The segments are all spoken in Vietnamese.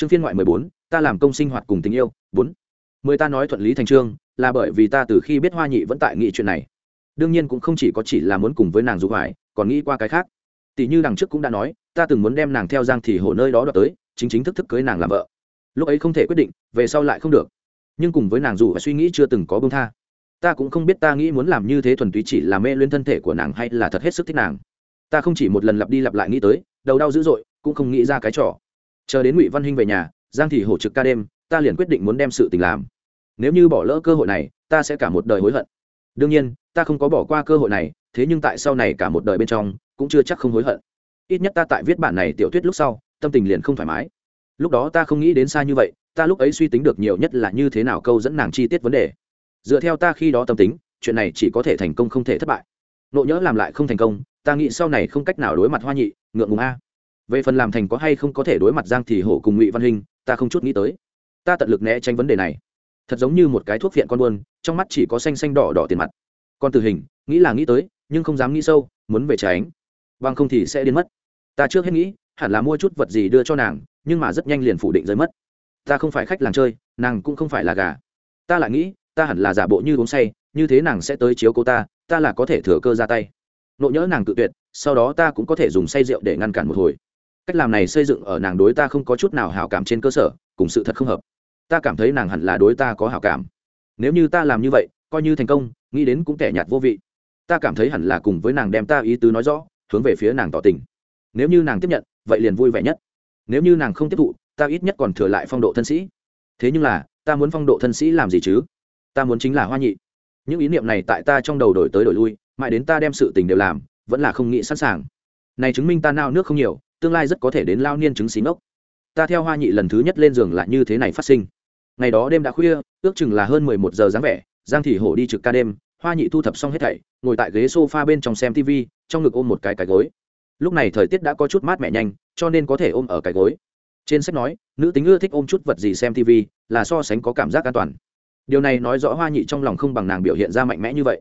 chương phiên ngoại mười bốn, ta làm công sinh hoạt cùng tình yêu, bốn. Mười ta nói thuận lý thành trương, là bởi vì ta từ khi biết hoa nhị vẫn tại nghĩ chuyện này. Đương nhiên cũng không chỉ có chỉ là muốn cùng với nàng dục hoài, còn nghĩ qua cái khác. Tỷ như đằng trước cũng đã nói, ta từng muốn đem nàng theo giang thì hồ nơi đó đ tới, chính chính thức thức cưới nàng làm vợ. Lúc ấy không thể quyết định, về sau lại không được. Nhưng cùng với nàng dù và suy nghĩ chưa từng có bông tha. Ta cũng không biết ta nghĩ muốn làm như thế thuần túy chỉ là mê lên thân thể của nàng hay là thật hết sức thích nàng. Ta không chỉ một lần lặp đi lặp lại nghĩ tới, đầu đau dữ dội, cũng không nghĩ ra cái trò chờ đến ngụy văn hinh về nhà, giang thì hổ trực ca đêm, ta liền quyết định muốn đem sự tình làm. Nếu như bỏ lỡ cơ hội này, ta sẽ cả một đời hối hận. Đương nhiên, ta không có bỏ qua cơ hội này, thế nhưng tại sau này cả một đời bên trong, cũng chưa chắc không hối hận. Ít nhất ta tại viết bản này tiểu thuyết lúc sau, tâm tình liền không thoải mái. Lúc đó ta không nghĩ đến xa như vậy, ta lúc ấy suy tính được nhiều nhất là như thế nào câu dẫn nàng chi tiết vấn đề. Dựa theo ta khi đó tâm tính, chuyện này chỉ có thể thành công không thể thất bại. Nộ nhỡ làm lại không thành công, ta nghĩ sau này không cách nào đối mặt hoa nhị, ngượng ngùng a về phần làm thành có hay không có thể đối mặt giang thì hổ cùng ngụy văn hình ta không chút nghĩ tới. Ta tận lực né tránh vấn đề này. Thật giống như một cái thuốc viện con buôn, trong mắt chỉ có xanh xanh đỏ đỏ tiền mặt. Con tử hình, nghĩ là nghĩ tới, nhưng không dám nghĩ sâu, muốn về tránh. Bằng không thì sẽ đến mất. Ta trước hết nghĩ, hẳn là mua chút vật gì đưa cho nàng, nhưng mà rất nhanh liền phủ định rơi mất. Ta không phải khách làng chơi, nàng cũng không phải là gà. Ta lại nghĩ, ta hẳn là giả bộ như uống say, như thế nàng sẽ tới chiếu cô ta ta là có thể thừa cơ ra tay. Nộ nhỡ nàng tự tuyệt, sau đó ta cũng có thể dùng say rượu để ngăn cản một hồi cách làm này xây dựng ở nàng đối ta không có chút nào hảo cảm trên cơ sở, cùng sự thật không hợp. Ta cảm thấy nàng hẳn là đối ta có hảo cảm. Nếu như ta làm như vậy, coi như thành công, nghĩ đến cũng kẻ nhạt vô vị. Ta cảm thấy hẳn là cùng với nàng đem ta ý tứ nói rõ, hướng về phía nàng tỏ tình. Nếu như nàng tiếp nhận, vậy liền vui vẻ nhất. Nếu như nàng không tiếp thụ, ta ít nhất còn thừa lại phong độ thân sĩ. Thế nhưng là, ta muốn phong độ thân sĩ làm gì chứ? Ta muốn chính là hoa nhị. Những ý niệm này tại ta trong đầu đổi tới đổi lui, mãi đến ta đem sự tình đều làm, vẫn là không nghĩ sẵn sàng. Này chứng minh ta nao nước không nhiều tương lai rất có thể đến lao niên chứng xí ngốc. Ta theo hoa nhị lần thứ nhất lên giường lại như thế này phát sinh. Ngày đó đêm đã khuya, ước chừng là hơn mười một giờ dáng vẻ, giang thị hổ đi trực ca đêm, hoa nhị thu thập xong hết thảy, ngồi tại ghế s o f a bên trong xem tv trong ngực ôm một cái cái gối. Lúc này thời tiết đã có chút mát mẻ nhanh, cho nên có thể ôm ở cái gối. Trên sách nói, nữ tính ưa thích ôm chút vật gì xem tv là so sánh có cảm giác an toàn. Điều này nói rõ hoa nhị trong lòng không bằng nàng biểu hiện ra mạnh mẽ như vậy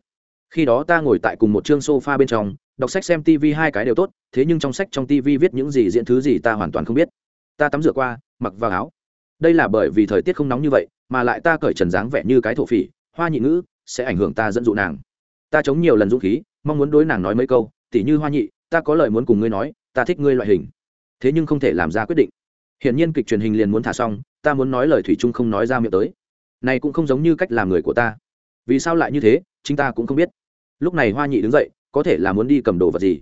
khi đó ta ngồi tại cùng một chương sofa bên trong, đọc sách xem tv hai cái đều tốt, thế nhưng trong sách trong tv viết những gì diễn thứ gì ta hoàn toàn không biết. Ta tắm rửa qua, mặc vào áo. Đây là bởi vì thời tiết không nóng như vậy, mà lại ta cởi trần dáng vẻ như cái thổ phỉ, hoa nhị ngữ sẽ ảnh hưởng ta dẫn dụ nàng. Ta chống nhiều lần dũng khí, mong muốn đối nàng nói mấy câu, tỉ như hoa nhị, ta có lời muốn cùng ngươi nói, ta thích ngươi loại hình. Thế nhưng không thể làm ra quyết định. Hiển nhiên kịch truyền hình liền muốn thả xong, ta muốn nói lời thủy chung không nói ra miệng tới. Này cũng không giống như cách làm người của ta. Vì sao lại như thế, chính ta cũng không biết lúc này hoa nhị đứng dậy, có thể là muốn đi cầm đồ vật gì?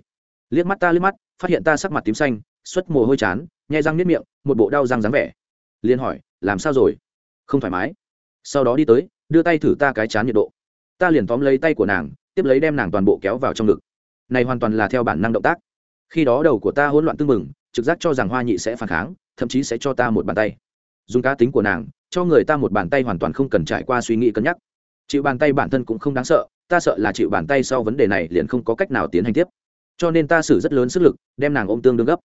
Liếc mắt ta liếc mắt, phát hiện ta sắc mặt tím xanh, xuất mồ hôi chán, nhai răng nếp miệng, một bộ đau răng dáng vẻ. Liền hỏi, làm sao rồi? Không thoải mái. Sau đó đi tới, đưa tay thử ta cái chán nhiệt độ. Ta liền tóm lấy tay của nàng, tiếp lấy đem nàng toàn bộ kéo vào trong ngực. Này hoàn toàn là theo bản năng động tác. Khi đó đầu của ta hỗn loạn tưng mừng trực giác cho rằng hoa nhị sẽ phản kháng, thậm chí sẽ cho ta một bàn tay. Dùng cá tính của nàng, cho người ta một bàn tay hoàn toàn không cần trải qua suy nghĩ cân nhắc chịu bàn tay bản thân cũng không đáng sợ, ta sợ là chịu bàn tay sau vấn đề này liền không có cách nào tiến hành tiếp. Cho nên ta xử rất lớn sức lực, đem nàng ôm tương đương gấp.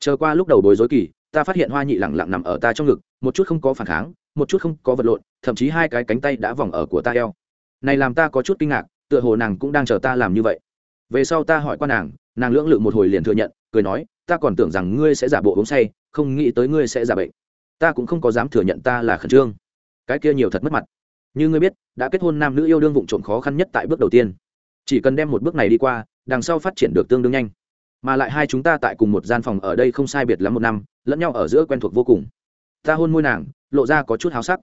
Chờ qua lúc đầu bối rối kỳ, ta phát hiện hoa nhị lẳng lặng nằm ở ta trong ngực, một chút không có phản kháng, một chút không có vật lộn, thậm chí hai cái cánh tay đã vòng ở của ta eo. Này làm ta có chút kinh ngạc, tựa hồ nàng cũng đang chờ ta làm như vậy. Về sau ta hỏi qua nàng nàng lưỡng lự một hồi liền thừa nhận, cười nói, ta còn tưởng rằng ngươi sẽ giả bộ uống say, không nghĩ tới ngươi sẽ giả bệnh. Ta cũng không có dám thừa nhận ta là khẩn trương. Cái kia nhiều thật mất mặt như ngươi biết, đã kết hôn nam nữ yêu đương vụng trộm khó khăn nhất tại bước đầu tiên. Chỉ cần đem một bước này đi qua, đằng sau phát triển được tương đương nhanh. Mà lại hai chúng ta tại cùng một gian phòng ở đây không sai biệt lắm một năm, lẫn nhau ở giữa quen thuộc vô cùng. Ta hôn môi nàng, lộ ra có chút háo sắc.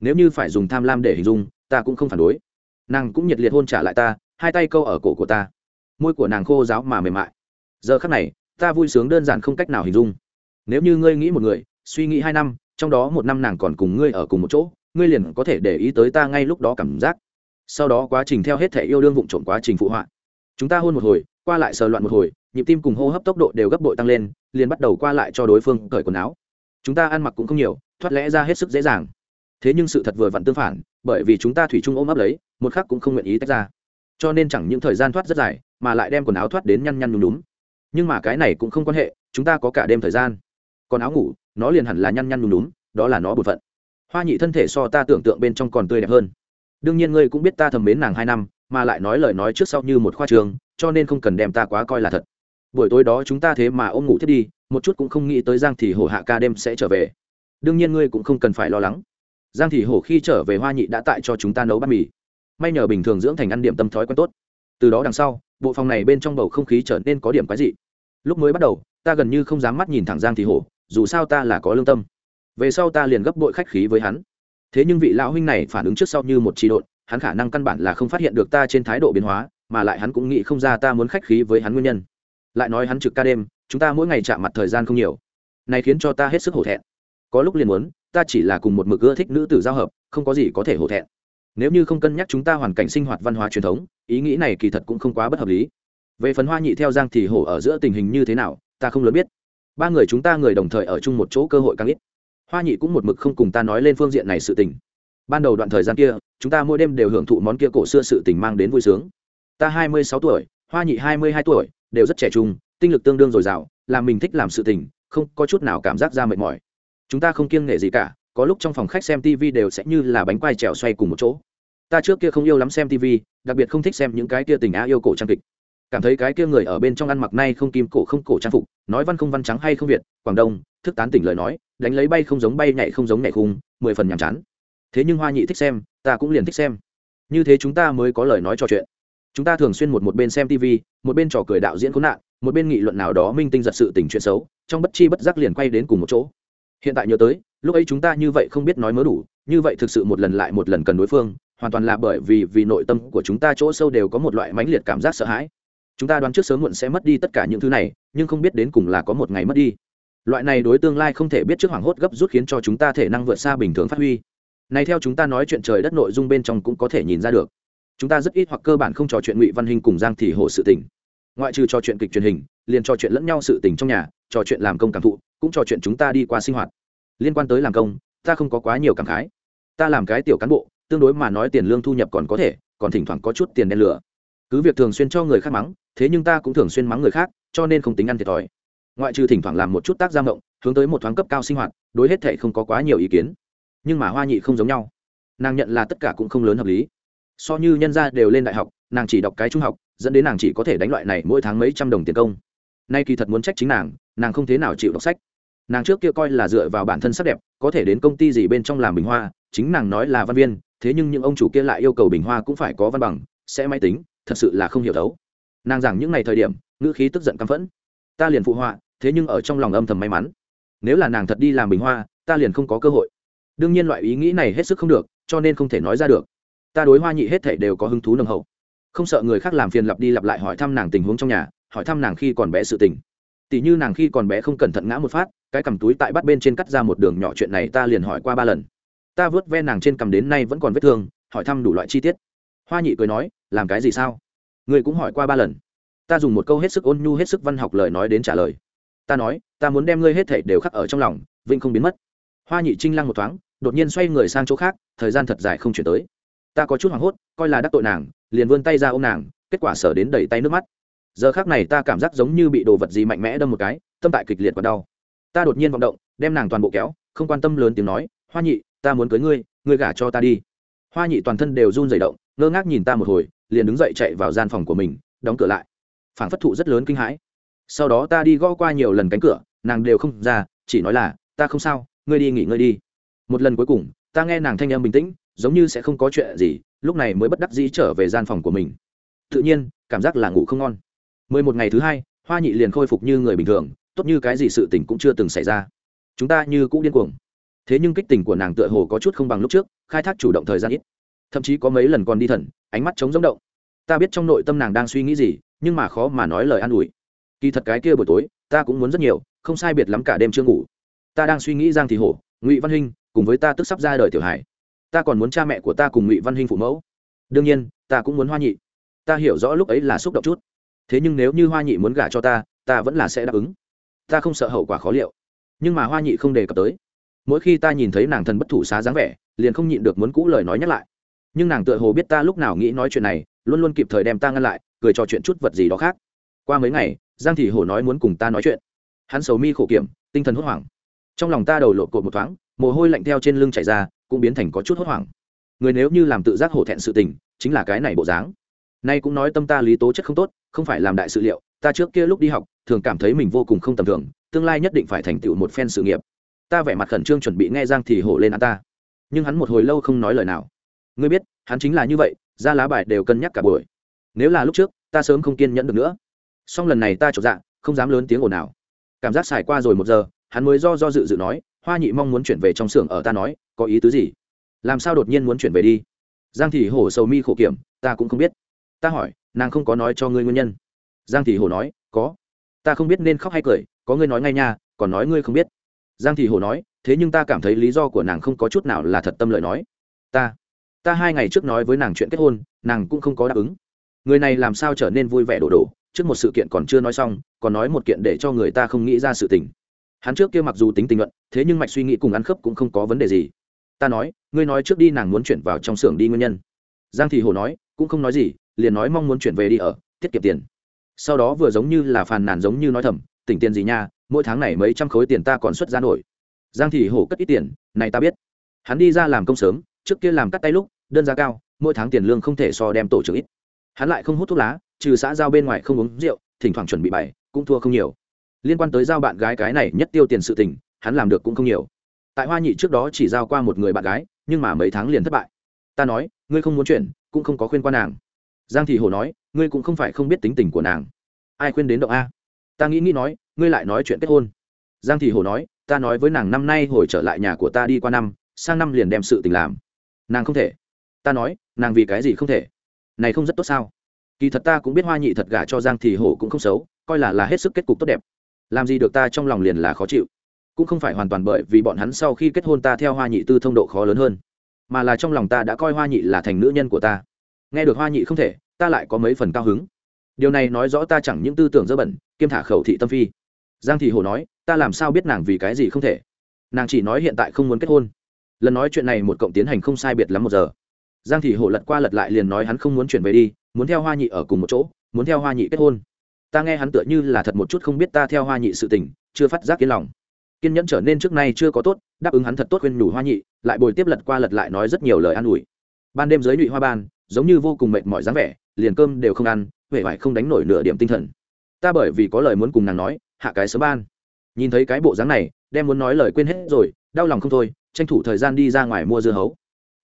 Nếu như phải dùng tham lam để hình dung, ta cũng không phản đối. Nàng cũng nhiệt liệt hôn trả lại ta, hai tay câu ở cổ của ta. Môi của nàng khô giáo mà mềm mại. Giờ khắc này, ta vui sướng đơn giản không cách nào hình dung. Nếu như ngươi nghĩ một người, suy nghĩ hai năm, trong đó một năm nàng còn cùng ngươi ở cùng một chỗ ngươi liền có thể để ý tới ta ngay lúc đó cảm giác. Sau đó quá trình theo hết thể yêu đương vụng trộm quá trình phụ họa. Chúng ta hôn một hồi, qua lại sờ loạn một hồi, nhịp tim cùng hô hấp tốc độ đều gấp bội tăng lên, liền bắt đầu qua lại cho đối phương cởi quần áo. Chúng ta ăn mặc cũng không nhiều, thoát lẽ ra hết sức dễ dàng. Thế nhưng sự thật vừa vặn tương phản, bởi vì chúng ta thủy chung ôm ấp lấy, một khắc cũng không nguyện ý tách ra. Cho nên chẳng những thời gian thoát rất dài, mà lại đem quần áo thoát đến nhăn nhăn nhúm. Đúng nhưng mà cái này cũng không quan hệ, chúng ta có cả đêm thời gian. Còn áo ngủ, nó liền hẳn là nhăn nhăn nhúm đúng đó là nó bột phận hoa nhị thân thể so ta tưởng tượng bên trong còn tươi đẹp hơn. Đương nhiên ngươi cũng biết ta thầm mến nàng hai năm, mà lại nói lời nói trước sau như một khoa trường, cho nên không cần đem ta quá coi là thật. Buổi tối đó chúng ta thế mà ôm ngủ thiết đi, một chút cũng không nghĩ tới giang thì hổ hạ ca đêm sẽ trở về. Đương nhiên ngươi cũng không cần phải lo lắng. Giang thị hổ khi trở về hoa nhị đã tại cho chúng ta nấu bát mì. May nhờ bình thường dưỡng thành ăn điểm tâm thói quen tốt. Từ đó đằng sau, bộ phòng này bên trong bầu không khí trở nên có điểm quái dị. Lúc mới bắt đầu, ta gần như không dám mắt nhìn thẳng giang thị hổ, dù sao ta là có lương tâm về sau ta liền gấp bội khách khí với hắn. Thế nhưng vị lão huynh này phản ứng trước sau như một trị độn, hắn khả năng căn bản là không phát hiện được ta trên thái độ biến hóa, mà lại hắn cũng nghĩ không ra ta muốn khách khí với hắn nguyên nhân. Lại nói hắn trực ca đêm, chúng ta mỗi ngày chạm mặt thời gian không nhiều. Này khiến cho ta hết sức hổ thẹn. Có lúc liền muốn, ta chỉ là cùng một mực ưa thích nữ tử giao hợp, không có gì có thể hổ thẹn. Nếu như không cân nhắc chúng ta hoàn cảnh sinh hoạt văn hóa truyền thống, ý nghĩ này kỳ thật cũng không quá bất hợp lý. Về phần hoa nhị theo giang thì hổ ở giữa tình hình như thế nào, ta không lớn biết. Ba người chúng ta người đồng thời ở chung một chỗ cơ hội càng ít hoa nhị cũng một mực không cùng ta nói lên phương diện này sự tình. Ban đầu đoạn thời gian kia, chúng ta mỗi đêm đều hưởng thụ món kia cổ xưa sự tình mang đến vui sướng. Ta hai mươi sáu tuổi, hoa nhị hai mươi hai tuổi, đều rất trẻ trung, tinh lực tương đương dồi dào, làm mình thích làm sự tình, không có chút nào cảm giác ra mệt mỏi. Chúng ta không kiêng nghệ gì cả, có lúc trong phòng khách xem tv đều sẽ như là bánh quai trèo xoay cùng một chỗ. Ta trước kia không yêu lắm xem tv đặc biệt không thích xem những cái kia tình á yêu cổ trang kịch. Cảm thấy cái kia người ở bên trong ăn mặc nay không kim cổ không cổ trang phục, nói văn không văn trắng hay không việt, quảng đông, thức tán tỉnh lời nói đánh lấy bay không giống bay nhảy không giống nhảy khung, mười phần nhàm chán. Thế nhưng hoa nhị thích xem, ta cũng liền thích xem. Như thế chúng ta mới có lời nói trò chuyện. Chúng ta thường xuyên một một bên xem tv một bên trò cười đạo diễn khốn nạn, một bên nghị luận nào đó minh tinh giật sự tình chuyện xấu, trong bất chi bất giác liền quay đến cùng một chỗ. Hiện tại nhớ tới, lúc ấy chúng ta như vậy không biết nói mớ đủ, như vậy thực sự một lần lại một lần cần đối phương, hoàn toàn là bởi vì vì nội tâm của chúng ta chỗ sâu đều có một loại mãnh liệt cảm giác sợ hãi. Chúng ta đoán trước sớm muộn sẽ mất đi tất cả những thứ này, nhưng không biết đến cùng là có một ngày mất đi loại này đối tương lai không thể biết trước hoảng hốt gấp rút khiến cho chúng ta thể năng vượt xa bình thường phát huy. Này theo chúng ta nói chuyện trời đất nội dung bên trong cũng có thể nhìn ra được. Chúng ta rất ít hoặc cơ bản không trò chuyện ngụy văn hình cùng giang thị hồ sự tình. Ngoại trừ trò chuyện kịch truyền hình, liền trò chuyện lẫn nhau sự tình trong nhà, trò chuyện làm công cảm thụ, cũng trò chuyện chúng ta đi qua sinh hoạt. Liên quan tới làm công, ta không có quá nhiều cảm khái. Ta làm cái tiểu cán bộ, tương đối mà nói tiền lương thu nhập còn có thể, còn thỉnh thoảng có chút tiền đen lửa. Cứ việc thường xuyên cho người khác mắng, thế nhưng ta cũng thường xuyên mắng người khác, cho nên không tính ăn thiệt thòi ngoại trừ thỉnh thoảng làm một chút tác gia mộng, hướng tới một thoáng cấp cao sinh hoạt, đối hết thệ không có quá nhiều ý kiến. Nhưng mà hoa nhị không giống nhau. Nàng nhận là tất cả cũng không lớn hợp lý. So như nhân gia đều lên đại học, nàng chỉ đọc cái trung học, dẫn đến nàng chỉ có thể đánh loại này mỗi tháng mấy trăm đồng tiền công. Nay kỳ thật muốn trách chính nàng nàng không thế nào chịu đọc sách. Nàng trước kia coi là dựa vào bản thân sắc đẹp, có thể đến công ty gì bên trong làm bình hoa, chính nàng nói là văn viên, thế nhưng những ông chủ kia lại yêu cầu bình hoa cũng phải có văn bằng, sẽ máy tính, thật sự là không hiểu đấu nàng giảng những ngày thời điểm, ngữ khí tức giận căm phẫn. Ta liền phụ họa thế nhưng ở trong lòng âm thầm may mắn. Nếu là nàng thật đi làm bình hoa, ta liền không có cơ hội. Đương nhiên loại ý nghĩ này hết sức không được, cho nên không thể nói ra được. Ta đối hoa nhị hết thể đều có hứng thú nồng hậu. Không sợ người khác làm phiền lặp đi lặp lại hỏi thăm nàng tình huống trong nhà, hỏi thăm nàng khi còn bé sự tình. Tỷ như nàng khi còn bé không cẩn thận ngã một phát, cái cầm túi tại bắt bên trên cắt ra một đường nhỏ chuyện này ta liền hỏi qua ba lần. Ta vớt ve nàng trên cầm đến nay vẫn còn vết thương, hỏi thăm đủ loại chi tiết. Hoa nhị cười nói, làm cái gì sao? Người cũng hỏi qua ba lần. Ta dùng một câu hết sức ôn nhu, hết sức văn học lời nói đến trả lời ta nói, ta muốn đem ngươi hết thảy đều khắc ở trong lòng vinh không biến mất. Hoa nhị trinh lăng một thoáng, đột nhiên xoay người sang chỗ khác, thời gian thật dài không chuyển tới. Ta có chút hoảng hốt, coi là đắc tội nàng, liền vươn tay ra ôm nàng, kết quả sở đến đầy tay nước mắt. Giờ khác này ta cảm giác giống như bị đồ vật gì mạnh mẽ đâm một cái, tâm tại kịch liệt và đau. Ta đột nhiên vọng động, đem nàng toàn bộ kéo, không quan tâm lớn tiếng nói, hoa nhị, ta muốn cưới ngươi ngươi gả cho ta đi. Hoa nhị toàn thân đều run rẩy động, ngơ ngác nhìn ta một hồi, liền đứng dậy chạy vào gian phòng của mình, đóng cửa lại. Phản phất thụ rất lớn kinh hãi sau đó ta đi gõ qua nhiều lần cánh cửa, nàng đều không ra, chỉ nói là, ta không sao, ngươi đi nghỉ ngơi đi. Một lần cuối cùng, ta nghe nàng thanh âm bình tĩnh, giống như sẽ không có chuyện gì, lúc này mới bất đắc dĩ trở về gian phòng của mình. Tự nhiên, cảm giác là ngủ không ngon. Mười một ngày thứ hai, hoa nhị liền khôi phục như người bình thường, tốt như cái gì sự tình cũng chưa từng xảy ra. Chúng ta như cũ điên cuồng. Thế nhưng kích tình của nàng tựa hồ có chút không bằng lúc trước, khai thác chủ động thời gian ít. Thậm chí có mấy lần còn đi thần, ánh mắt trống giống động. Ta biết trong nội tâm nàng đang suy nghĩ gì, nhưng mà khó mà nói lời an ủi kỳ thật cái kia buổi tối, ta cũng muốn rất nhiều, không sai biệt lắm cả đêm chưa ngủ. Ta đang suy nghĩ giang thị hổ, ngụy văn hinh, cùng với ta tức sắp ra đời tiểu hải. Ta còn muốn cha mẹ của ta cùng ngụy văn hinh phụ mẫu. Đương nhiên, ta cũng muốn hoa nhị. Ta hiểu rõ lúc ấy là xúc động chút. Thế nhưng nếu như hoa nhị muốn gả cho ta ta vẫn là sẽ đáp ứng. Ta không sợ hậu quả khó liệu. Nhưng mà hoa nhị không đề cập tới. Mỗi khi ta nhìn thấy nàng thần bất thủ xá dáng vẻ, liền không nhịn được muốn cũ lời nói nhắc lại. Nhưng nàng tựa hồ biết ta lúc nào nghĩ nói chuyện này, luôn luôn kịp thời đem ta ngăn lại, cười trò chuyện chút vật gì đó khác. Qua mấy ngày giang thị hổ nói muốn cùng ta nói chuyện. Hắn sầu mi khổ kiểm, tinh thần hốt hoảng. Trong lòng ta đầu lộn cột một thoáng, mồ hôi lạnh theo trên lưng chảy ra, cũng biến thành có chút hốt hoảng. Người nếu như làm tự giác hổ thẹn sự tình, chính là cái này bộ dáng. Nay cũng nói tâm ta lý tố chất không tốt, không phải làm đại sự liệu, ta trước kia lúc đi học, thường cảm thấy mình vô cùng không tầm thường, tương lai nhất định phải thành tựu một phen sự nghiệp. Ta vẻ mặt khẩn trương chuẩn bị nghe giang thì hổ lên ăn ta. Nhưng hắn một hồi lâu không nói lời nào. Ngươi biết, hắn chính là như vậy, ra lá bài đều cân nhắc cả buổi. Nếu là lúc trước, ta sớm không kiên nhẫn được nữa song lần này ta trộn dạ không dám lớn tiếng ồn nào cảm giác xài qua rồi một giờ, hắn mới do do dự dự nói, hoa nhị mong muốn chuyển về trong xưởng ở ta nói, có ý tứ gì? Làm sao đột nhiên muốn chuyển về đi? Giang thị hổ sầu mi khổ kiểm, ta cũng không biết. Ta hỏi, nàng không có nói cho ngươi nguyên nhân. Giang thị hổ nói, có. Ta không biết nên khóc hay cười, có ngươi nói ngay nha, còn nói ngươi không biết. Giang thị hổ nói, thế nhưng ta cảm thấy lý do của nàng không có chút nào là thật tâm lời nói. Ta ta hai ngày trước nói với nàng chuyện kết hôn, nàng cũng không có đáp ứng. Người này làm sao trở nên vui vẻ đổ đổ? Trước một sự kiện còn chưa nói xong, còn nói một kiện để cho người ta không nghĩ ra sự tình. Hắn trước kia mặc dù tính tình luận, thế nhưng mạch suy nghĩ cùng ăn khớp cũng không có vấn đề gì. Ta nói, ngươi nói trước đi, nàng muốn chuyển vào trong xưởng đi nguyên nhân. Giang thị hồ nói, cũng không nói gì, liền nói mong muốn chuyển về đi ở, tiết kiệm tiền. Sau đó vừa giống như là phàn nàn giống như nói thầm, tỉnh tiền gì nha, mỗi tháng này mấy trăm khối tiền ta còn xuất ra nổi. Giang thị hổ cất ít tiền, này ta biết. Hắn đi ra làm công sớm, trước kia làm cắt tay lúc, đơn giá cao, mỗi tháng tiền lương không thể so đem tổ trưởng ít. Hắn lại không hút thuốc lá trừ xã giao bên ngoài không uống rượu, thỉnh thoảng chuẩn bị bày cũng thua không nhiều. Liên quan tới giao bạn gái cái này nhất tiêu tiền sự tình, hắn làm được cũng không nhiều. Tại hoa nhị trước đó chỉ giao qua một người bạn gái, nhưng mà mấy tháng liền thất bại. Ta nói, ngươi không muốn chuyển, cũng không có khuyên qua nàng. Giang thị hồ nói, ngươi cũng không phải không biết tính tình của nàng. Ai khuyên đến động a? Ta nghĩ nghĩ nói, ngươi lại nói chuyện kết hôn. Giang thị hồ nói, ta nói với nàng năm nay hồi trở lại nhà của ta đi qua năm, sang năm liền đem sự tình làm. Nàng không thể. Ta nói, nàng vì cái gì không thể? Này không rất tốt sao? Kỳ thật ta cũng biết hoa nhị thật gả cho giang thì hổ cũng không xấu, coi là là hết sức kết cục tốt đẹp. Làm gì được ta trong lòng liền là khó chịu. Cũng không phải hoàn toàn bởi vì bọn hắn sau khi kết hôn ta theo hoa nhị tư thông độ khó lớn hơn, mà là trong lòng ta đã coi hoa nhị là thành nữ nhân của ta. Nghe được hoa nhị không thể, ta lại có mấy phần cao hứng. Điều này nói rõ ta chẳng những tư tưởng dơ bẩn, kiêm thả khẩu thị tâm phi. Giang thị hồ nói, ta làm sao biết nàng vì cái gì không thể? Nàng chỉ nói hiện tại không muốn kết hôn. Lần nói chuyện này một cộng tiến hành không sai biệt lắm một giờ. Giang thị hồ lật qua lật lại liền nói hắn không muốn chuyển về đi muốn theo hoa nhị ở cùng một chỗ, muốn theo hoa nhị kết hôn. Ta nghe hắn tựa như là thật một chút không biết ta theo hoa nhị sự tình, chưa phát giác yên lòng. Kiên nhẫn trở nên trước nay chưa có tốt, đáp ứng hắn thật tốt khuyên nhủ hoa nhị, lại bồi tiếp lật qua lật lại nói rất nhiều lời an ủi. Ban đêm dưới nhụy hoa ban, giống như vô cùng mệt mỏi dáng vẻ, liền cơm đều không ăn huệ vải không đánh nổi nửa điểm tinh thần. Ta bởi vì có lời muốn cùng nàng nói, hạ cái sớm ban. Nhìn thấy cái bộ dáng này, đem muốn nói lời quên hết rồi, đau lòng không thôi, tranh thủ thời gian đi ra ngoài mua dưa hấu.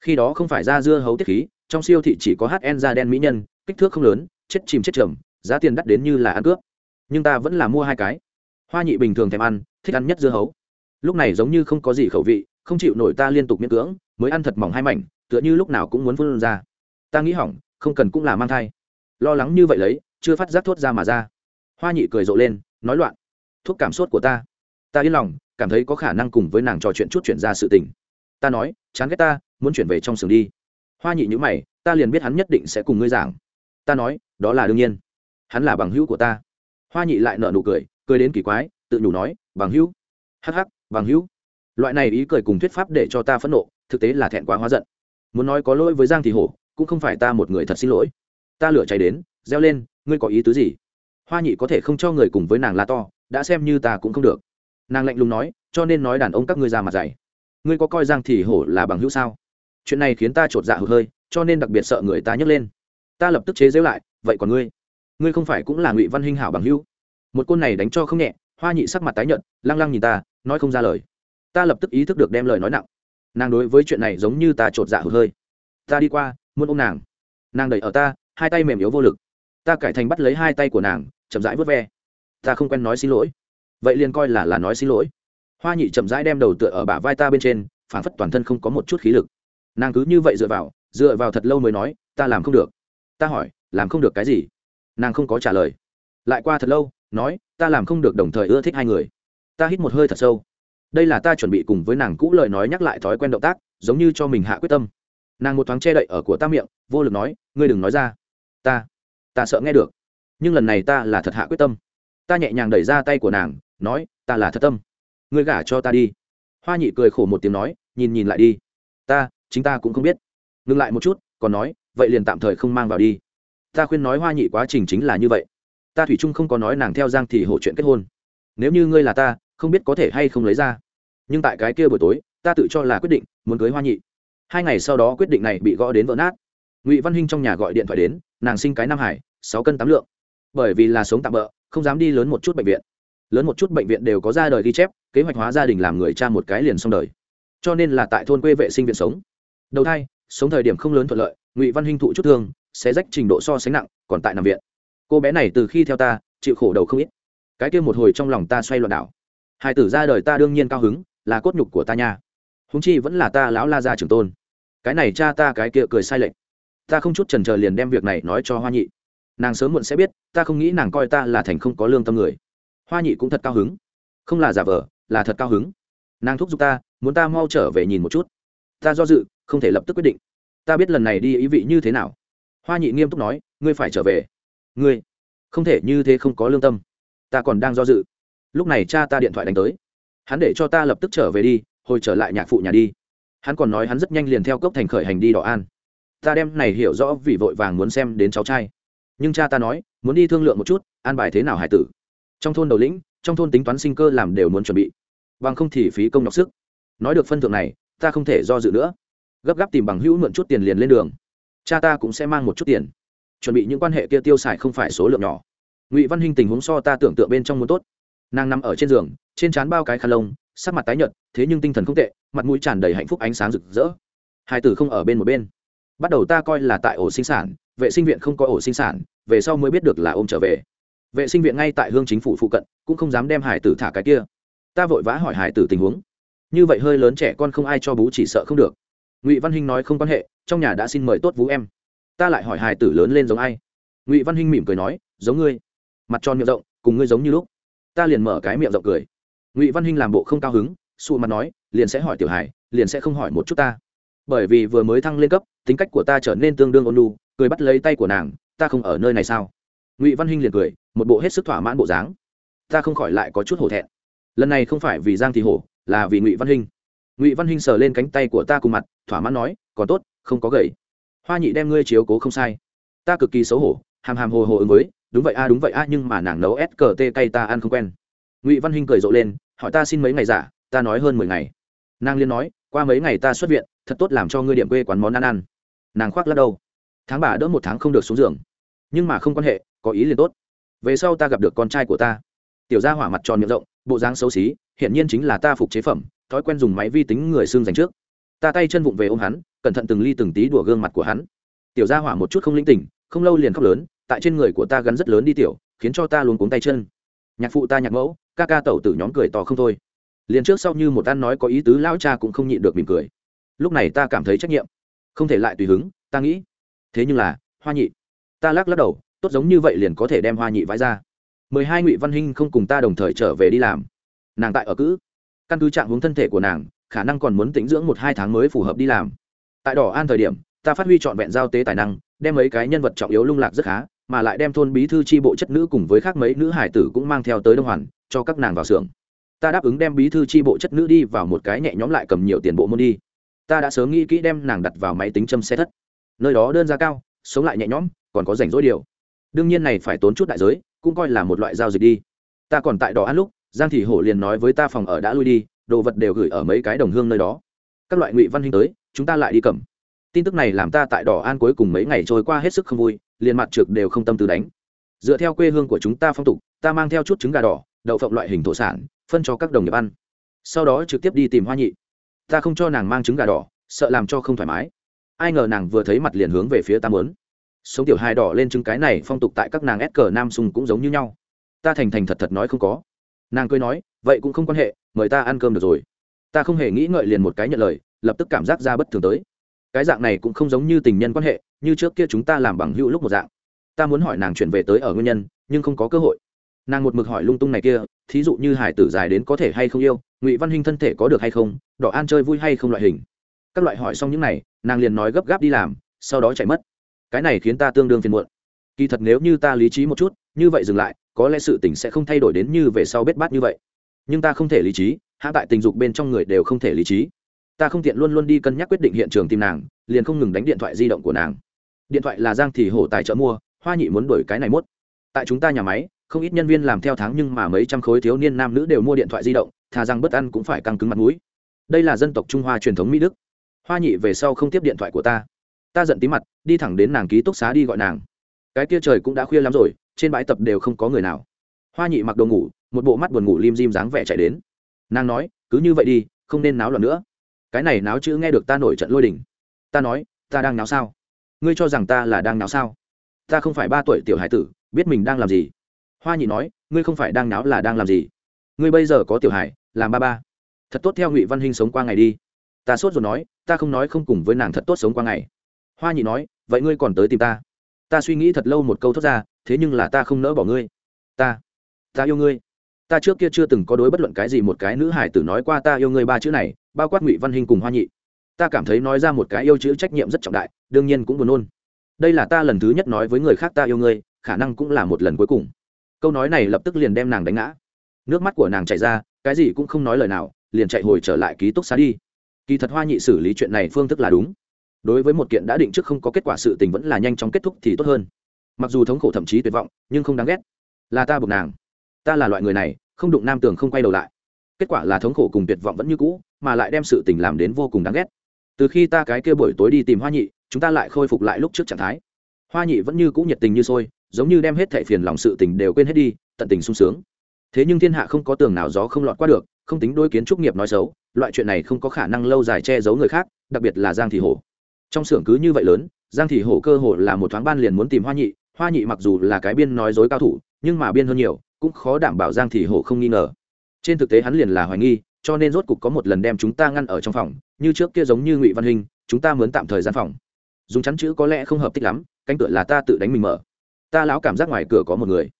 Khi đó không phải ra dưa hấu tiết khí, trong siêu thị chỉ có hn da đen mỹ nhân kích thước không lớn, chết chìm chết trầm giá tiền đắt đến như là ăn cướp. Nhưng ta vẫn là mua hai cái. Hoa nhị bình thường thèm ăn, thích ăn nhất dưa hấu. Lúc này giống như không có gì khẩu vị, không chịu nổi ta liên tục miễn cưỡng, mới ăn thật mỏng hai mảnh, tựa như lúc nào cũng muốn phun ra. Ta nghĩ hỏng, không cần cũng là mang thai. Lo lắng như vậy lấy, chưa phát giác thốt ra mà ra. Hoa nhị cười rộ lên, nói loạn. Thuốc cảm sốt của ta. Ta yên lòng, cảm thấy có khả năng cùng với nàng trò chuyện chút chuyện ra sự tình. Ta nói, chán ghét ta, muốn chuyển về trong xưởng đi. Hoa nhị nhữ mày, ta liền biết hắn nhất định sẽ cùng ngươi giảng ta nói, đó là đương nhiên. Hắn là bằng hữu của ta. Hoa nhị lại nợ nụ cười cười đến kỳ quái, tự nhủ nói, bằng hữu. Hắc hắc, bằng hữu. Loại này ý cười cùng thuyết pháp để cho ta phẫn nộ, thực tế là thẹn quá hóa giận. Muốn nói có lỗi với giang thì hổ, cũng không phải ta một người thật xin lỗi. Ta lửa cháy đến, reo lên, ngươi có ý tứ gì? Hoa nhị có thể không cho người cùng với nàng la to, đã xem như ta cũng không được. Nàng lạnh lùng nói, cho nên nói đàn ông các ngươi ra mặt dày. Ngươi có coi giang thì hổ là bằng hữu sao? Chuyện này khiến ta chột dạ hụt hơi, cho nên đặc biệt sợ người ta nhấc lên ta lập tức chế giễu lại, vậy còn ngươi? Ngươi không phải cũng là ngụy văn hinh hảo bằng hữu? Một côn này đánh cho không nhẹ, hoa nhị sắc mặt tái nhợt, lăng lăng nhìn ta, nói không ra lời. Ta lập tức ý thức được đem lời nói nặng. Nàng đối với chuyện này giống như ta chột dạ hụt hơi. Ta đi qua, muốn ôm nàng. Nàng đẩy ở ta, hai tay mềm yếu vô lực. Ta cải thành bắt lấy hai tay của nàng, chậm rãi vớt ve. Ta không quen nói xin lỗi. Vậy liền coi là là nói xin lỗi. Hoa nhị chậm rãi đem đầu tựa ở bả vai ta bên trên phản phất toàn thân không có một chút khí lực. Nàng cứ như vậy dựa vào dựa vào thật lâu mới nói, ta làm không được ta hỏi, làm không được cái gì? Nàng không có trả lời. Lại qua thật lâu, nói, ta làm không được đồng thời ưa thích hai người. Ta hít một hơi thật sâu. Đây là ta chuẩn bị cùng với nàng cũ lời nói nhắc lại thói quen động tác, giống như cho mình hạ quyết tâm. Nàng một thoáng che đậy ở của ta miệng, vô lực nói, ngươi đừng nói ra. Ta ta sợ nghe được. Nhưng lần này ta là thật hạ quyết tâm. Ta nhẹ nhàng đẩy ra tay của nàng, nói, ta là thật tâm. Ngươi gả cho ta đi. Hoa nhị cười khổ một tiếng nói, nhìn nhìn lại đi. Ta, chính ta cũng không biết. Ngừng lại một chút, còn nói vậy liền tạm thời không mang vào đi. Ta khuyên nói hoa nhị quá trình chính là như vậy. Ta thủy chung không có nói nàng theo giang thì hổ chuyện kết hôn. Nếu như ngươi là ta, không biết có thể hay không lấy ra. Nhưng tại cái kia buổi tối, ta tự cho là quyết định, muốn cưới hoa nhị. Hai ngày sau đó quyết định này bị gõ đến vỡ nát. Ngụy văn hinh trong nhà gọi điện thoại đến, nàng sinh cái nam hải, sáu cân tám lượng. Bởi vì là sống tạm bỡ không dám đi lớn một chút bệnh viện. Lớn một chút bệnh viện đều có ra đời ghi chép, kế hoạch hóa gia đình làm người cha một cái liền xong đời. Cho nên là tại thôn quê vệ sinh viện sống. Đầu thai, sống thời điểm không lớn thuận lợi ngụy văn hinh thụ chút thương sẽ rách trình độ so sánh nặng, còn tại nằm viện. Cô bé này từ khi theo ta, chịu khổ đầu không ít. Cái kia một hồi trong lòng ta xoay loạn đảo. Hai tử ra đời ta đương nhiên cao hứng, là cốt nhục của ta nha. Húng chi vẫn là ta lão la gia trưởng tôn. Cái này cha ta cái kia cười sai lệch. Ta không chút trần trờ liền đem việc này nói cho hoa nhị. Nàng sớm muộn sẽ biết, ta không nghĩ nàng coi ta là thành không có lương tâm người. Hoa nhị cũng thật cao hứng. Không là giả vờ, là thật cao hứng. Nàng thúc giục ta, muốn ta mau trở về nhìn một chút. Ta do dự, không thể lập tức quyết định ta biết lần này đi ý vị như thế nào. Hoa nhị nghiêm túc nói, ngươi phải trở về. Ngươi, không thể như thế không có lương tâm. Ta còn đang do dự. Lúc này cha ta điện thoại đánh tới. Hắn để cho ta lập tức trở về đi, hồi trở lại nhạc phụ nhà đi. Hắn còn nói hắn rất nhanh liền theo cốc thành khởi hành đi đỏ an. Ta đem này hiểu rõ vì vội vàng muốn xem đến cháu trai. Nhưng cha ta nói, muốn đi thương lượng một chút, an bài thế nào hải tử. Trong thôn đầu lĩnh, trong thôn tính toán sinh cơ làm đều muốn chuẩn bị. Bằng không thì phí công nhọc sức. Nói được phân thượng này, ta không thể do dự nữa gấp gáp tìm bằng hữu mượn chút tiền liền lên đường. Cha ta cũng sẽ mang một chút tiền. Chuẩn bị những quan hệ kia tiêu xài không phải số lượng nhỏ. Ngụy văn hinh tình huống so ta tưởng tượng bên trong muốn tốt. Nàng nằm ở trên giường, trên trán bao cái khăn lông, sắc mặt tái nhợt, thế nhưng tinh thần không tệ, mặt mũi tràn đầy hạnh phúc ánh sáng rực rỡ. Hai tử không ở bên một bên. Bắt đầu ta coi là tại ổ sinh sản, vệ sinh viện không có ổ sinh sản, về sau mới biết được là ôm trở về. Vệ sinh viện ngay tại hương chính phủ phụ cận, cũng không dám đem hải tử thả cái kia. Ta vội vã hỏi hải tử tình huống. Như vậy hơi lớn trẻ con không ai cho bú chỉ sợ không được ngụy văn hinh nói không quan hệ trong nhà đã xin mời tốt vũ em ta lại hỏi hải tử lớn lên giống ai ngụy văn hinh mỉm cười nói giống ngươi mặt tròn miệng rộng cùng ngươi giống như lúc ta liền mở cái miệng rộng cười ngụy văn hinh làm bộ không cao hứng xù mặt nói liền sẽ hỏi tiểu hải liền sẽ không hỏi một chút ta bởi vì vừa mới thăng lên cấp tính cách của ta trở nên tương đương ôn lu cười bắt lấy tay của nàng ta không ở nơi này sao ngụy văn hinh liền cười một bộ hết sức thỏa mãn bộ dáng ta không khỏi lại có chút hổ thẹn lần này không phải vì giang thì hổ là vì ngụy văn hinh ngụy văn hinh sờ lên cánh tay của ta cùng mặt thỏa mãn nói, còn tốt, không có gầy. Hoa nhị đem ngươi chiếu cố không sai. Ta cực kỳ xấu hổ, hàm hàm hồ hồ ứng với, đúng vậy a, đúng vậy a, nhưng mà nàng nấu S cờ tê cay ta ăn không quen. Ngụy văn hinh cười rộ lên, hỏi ta xin mấy ngày giả, ta nói hơn mười ngày. Nàng liên nói, qua mấy ngày ta xuất viện, thật tốt làm cho ngươi điểm quê quán món ăn ăn. Nàng khoác lắc đâu tháng bà đỡ một tháng không được xuống giường. Nhưng mà không quan hệ, có ý liền tốt. Về sau ta gặp được con trai của ta. Tiểu gia hỏa mặt tròn miệng rộng, bộ dáng xấu xí hiện nhiên chính là ta phục chế phẩm, thói quen dùng máy vi tính người xương dành trước ta tay chân vụng về ôm hắn, cẩn thận từng ly từng tí đùa gương mặt của hắn. Tiểu gia hỏa một chút không linh tỉnh không lâu liền khóc lớn, tại trên người của ta gắn rất lớn đi tiểu, khiến cho ta luôn cuống tay chân. Nhạc phụ ta nhạc mẫu, ca ca tẩu tử nhóm cười to không thôi. Liền trước sau như một ăn nói có ý tứ, lão cha cũng không nhịn được mỉm cười. Lúc này ta cảm thấy trách nhiệm. Không thể lại tùy hứng, ta nghĩ. Thế nhưng là, hoa nhị, ta lắc lắc đầu, tốt giống như vậy liền có thể đem hoa nhị vãi ra. Mười hai ngụy văn hinh không cùng ta đồng thời trở về đi làm. Nàng tại ở cữ. Căn cứ trạng hướng thân thể của nàng khả năng còn muốn tĩnh dưỡng một hai tháng mới phù hợp đi làm. Tại đỏ an thời điểm, ta phát huy trọn vẹn giao tế tài năng, đem mấy cái nhân vật trọng yếu lung lạc rất khá, mà lại đem thôn bí thư tri bộ chất nữ cùng với khác mấy nữ hải tử cũng mang theo tới đông hoàn, cho các nàng vào xưởng. Ta đáp ứng đem bí thư tri bộ chất nữ đi vào một cái nhẹ nhóm lại cầm nhiều tiền bộ môn đi. Ta đã sớm nghĩ kỹ đem nàng đặt vào máy tính châm xe thất. Nơi đó đơn giá cao, sống lại nhẹ nhõm, còn có rảnh rỗi điều. Đương nhiên này phải tốn chút đại giới, cũng coi là một loại giao dịch đi. Ta còn tại đỏ ăn lúc, giang thị hổ liền nói với ta phòng ở đã lui đi đồ vật đều gửi ở mấy cái đồng hương nơi đó. Các loại ngụy văn hình tới, chúng ta lại đi cầm. Tin tức này làm ta tại đỏ an cuối cùng mấy ngày trôi qua hết sức không vui, liền mặt trượt đều không tâm tư đánh. Dựa theo quê hương của chúng ta phong tục, ta mang theo chút trứng gà đỏ, đậu phộng loại hình thổ sản, phân cho các đồng nghiệp ăn. Sau đó trực tiếp đi tìm hoa nhị. Ta không cho nàng mang trứng gà đỏ, sợ làm cho không thoải mái. Ai ngờ nàng vừa thấy mặt liền hướng về phía ta mớn sống tiểu hai đỏ lên trứng cái này phong tục tại các nàng ép cờ nam sùng cũng giống như nhau. Ta thành thành thật thật nói không có. Nàng cười nói vậy cũng không quan hệ, mời ta ăn cơm được rồi. Ta không hề nghĩ ngợi liền một cái nhận lời, lập tức cảm giác ra bất thường tới. Cái dạng này cũng không giống như tình nhân quan hệ, như trước kia chúng ta làm bằng hữu lúc một dạng. Ta muốn hỏi nàng chuyển về tới ở nguyên nhân, nhưng không có cơ hội. Nàng một mực hỏi lung tung này kia, thí dụ như hải tử dài đến có thể hay không yêu, ngụy văn huynh thân thể có được hay không, đỏ an chơi vui hay không loại hình. Các loại hỏi xong những này, nàng liền nói gấp gáp đi làm, sau đó chạy mất. Cái này khiến ta tương đương phiền muộn. Kỳ thật nếu như ta lý trí một chút, như vậy dừng lại, có lẽ sự tình sẽ không thay đổi đến như về sau bết bát như vậy nhưng ta không thể lý trí, hạ tại tình dục bên trong người đều không thể lý trí. Ta không tiện luôn luôn đi cân nhắc quyết định hiện trường tìm nàng, liền không ngừng đánh điện thoại di động của nàng. Điện thoại là giang thì hổ tài trợ mua, hoa nhị muốn đổi cái này mốt. Tại chúng ta nhà máy, không ít nhân viên làm theo tháng nhưng mà mấy trăm khối thiếu niên nam nữ đều mua điện thoại di động, thà rằng bất ăn cũng phải căng cứng mặt mũi. Đây là dân tộc trung hoa truyền thống mỹ đức. Hoa nhị về sau không tiếp điện thoại của ta. Ta giận tí mặt, đi thẳng đến nàng ký túc xá đi gọi nàng. Cái kia trời cũng đã khuya lắm rồi, trên bãi tập đều không có người nào. Hoa nhị mặc đồ ngủ một bộ mắt buồn ngủ lim dim dáng vẻ chạy đến. Nàng nói, cứ như vậy đi, không nên náo loạn nữa. Cái này náo chữ nghe được ta nổi trận lôi đình. Ta nói, ta đang náo sao? Ngươi cho rằng ta là đang náo sao? Ta không phải ba tuổi tiểu hải tử, biết mình đang làm gì. Hoa nhị nói, ngươi không phải đang náo là đang làm gì? Ngươi bây giờ có tiểu hải, làm ba ba. Thật tốt theo ngụy văn hinh sống qua ngày đi. Ta sốt rồi nói, ta không nói không cùng với nàng thật tốt sống qua ngày. Hoa nhị nói, vậy ngươi còn tới tìm ta? Ta suy nghĩ thật lâu một câu thốt ra, thế nhưng là ta không nỡ bỏ ngươi. Ta ta yêu ngươi ta trước kia chưa từng có đối bất luận cái gì một cái nữ hải tử nói qua ta yêu ngươi ba chữ này, bao quát ngụy văn hình cùng hoa nhị. Ta cảm thấy nói ra một cái yêu chữ trách nhiệm rất trọng đại, đương nhiên cũng buồn nôn. Đây là ta lần thứ nhất nói với người khác ta yêu ngươi, khả năng cũng là một lần cuối cùng. Câu nói này lập tức liền đem nàng đánh ngã. Nước mắt của nàng chảy ra, cái gì cũng không nói lời nào, liền chạy hồi trở lại ký túc xá đi. Kỳ thật hoa nhị xử lý chuyện này phương thức là đúng. Đối với một kiện đã định trước không có kết quả sự tình vẫn là nhanh chóng kết thúc thì tốt hơn. Mặc dù thống khổ thậm chí tuyệt vọng, nhưng không đáng ghét. Là ta buộc nàng ta là loại người này, không đụng nam tường không quay đầu lại. Kết quả là thống khổ cùng tuyệt vọng vẫn như cũ, mà lại đem sự tình làm đến vô cùng đáng ghét. Từ khi ta cái kia buổi tối đi tìm hoa nhị, chúng ta lại khôi phục lại lúc trước trạng thái. Hoa nhị vẫn như cũ nhiệt tình như sôi, giống như đem hết thệ phiền lòng sự tình đều quên hết đi, tận tình sung sướng. Thế nhưng thiên hạ không có tường nào gió không lọt qua được, không tính đôi kiến trúc nghiệp nói xấu, loại chuyện này không có khả năng lâu dài che giấu người khác, đặc biệt là giang thị hổ. Trong xưởng cứ như vậy lớn, giang thị hổ cơ hồ là một thoáng ban liền muốn tìm hoa nhị. Hoa nhị mặc dù là cái biên nói dối cao thủ, nhưng mà biên hơn nhiều cũng khó đảm bảo giang thị hổ không nghi ngờ. Trên thực tế hắn liền là hoài nghi, cho nên rốt cục có một lần đem chúng ta ngăn ở trong phòng, như trước kia giống như ngụy văn hình, chúng ta mướn tạm thời gian phòng. Dùng chắn chữ có lẽ không hợp thích lắm, cánh cửa là ta tự đánh mình mở. Ta lão cảm giác ngoài cửa có một người.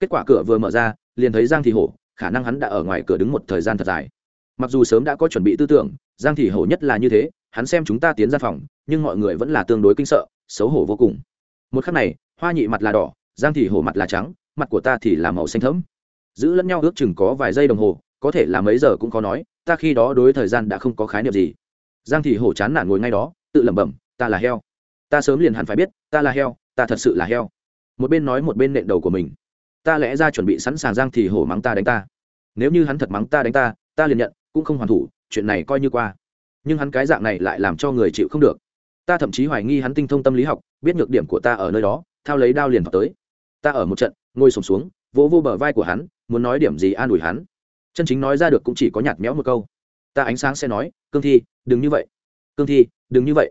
Kết quả cửa vừa mở ra, liền thấy giang thị hổ, khả năng hắn đã ở ngoài cửa đứng một thời gian thật dài. Mặc dù sớm đã có chuẩn bị tư tưởng, giang thị hổ nhất là như thế, hắn xem chúng ta tiến ra phòng, nhưng mọi người vẫn là tương đối kinh sợ, xấu hổ vô cùng. Một khắc này, hoa nhị mặt là đỏ, giang thị hổ mặt là trắng mặt của ta thì là màu xanh thẫm. Giữ lẫn nhau ước chừng có vài giây đồng hồ, có thể là mấy giờ cũng có nói, ta khi đó đối thời gian đã không có khái niệm gì. Giang thị hổ chán nản ngồi ngay đó, tự lẩm bẩm, ta là heo. Ta sớm liền hẳn phải biết, ta là heo, ta thật sự là heo. Một bên nói một bên nện đầu của mình. Ta lẽ ra chuẩn bị sẵn sàng giang thì hổ mắng ta đánh ta. Nếu như hắn thật mắng ta đánh ta ta liền nhận, cũng không hoàn thủ, chuyện này coi như qua. Nhưng hắn cái dạng này lại làm cho người chịu không được. Ta thậm chí hoài nghi hắn tinh thông tâm lý học, biết nhược điểm của ta ở nơi đó, thao lấy đao liền vào tới. Ta ở một trận ngồi sổm xuống, xuống vỗ vô bờ vai của hắn muốn nói điểm gì an ủi hắn. Chân chính nói ra được cũng chỉ có nhạt méo một câu. Ta ánh sáng sẽ nói cương thi đừng như vậy. Cương thi đừng như vậy.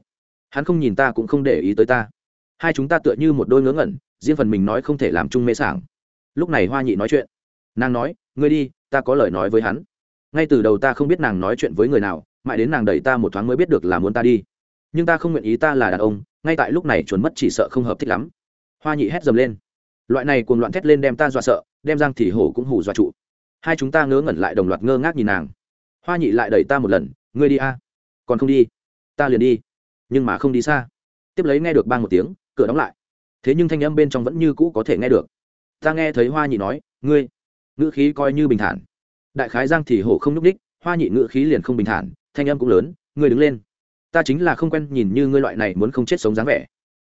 Hắn không nhìn ta cũng không để ý tới ta. Hai chúng ta tựa như một đôi ngớ ngẩn riêng phần mình nói không thể làm chung mê sảng. Lúc này hoa nhị nói chuyện. Nàng nói ngươi đi ta có lời nói với hắn. Ngay từ đầu ta không biết nàng nói chuyện với người nào mãi đến nàng đẩy ta một thoáng mới biết được là muốn ta đi. Nhưng ta không nguyện ý ta là đàn ông ngay tại lúc này chuẩn mất chỉ sợ không hợp thích lắm. Hoa nhị hét dầm lên loại này cuồng loạn thét lên đem ta dọa sợ, đem giang thì hổ cũng hù dọa trụ. Hai chúng ta ngớ ngẩn lại đồng loạt ngơ ngác nhìn nàng. Hoa nhị lại đẩy ta một lần, ngươi đi a, còn không đi? Ta liền đi. Nhưng mà không đi xa. Tiếp lấy nghe được bang một tiếng, cửa đóng lại. Thế nhưng thanh âm bên trong vẫn như cũ có thể nghe được. Ta nghe thấy hoa nhị nói, ngươi, ngữ khí coi như bình thản. Đại khái giang thì hổ không nhúc ních hoa nhị ngữ khí liền không bình thản, thanh âm cũng lớn, ngươi đứng lên. Ta chính là không quen nhìn như ngươi loại này muốn không chết sống dáng vẻ.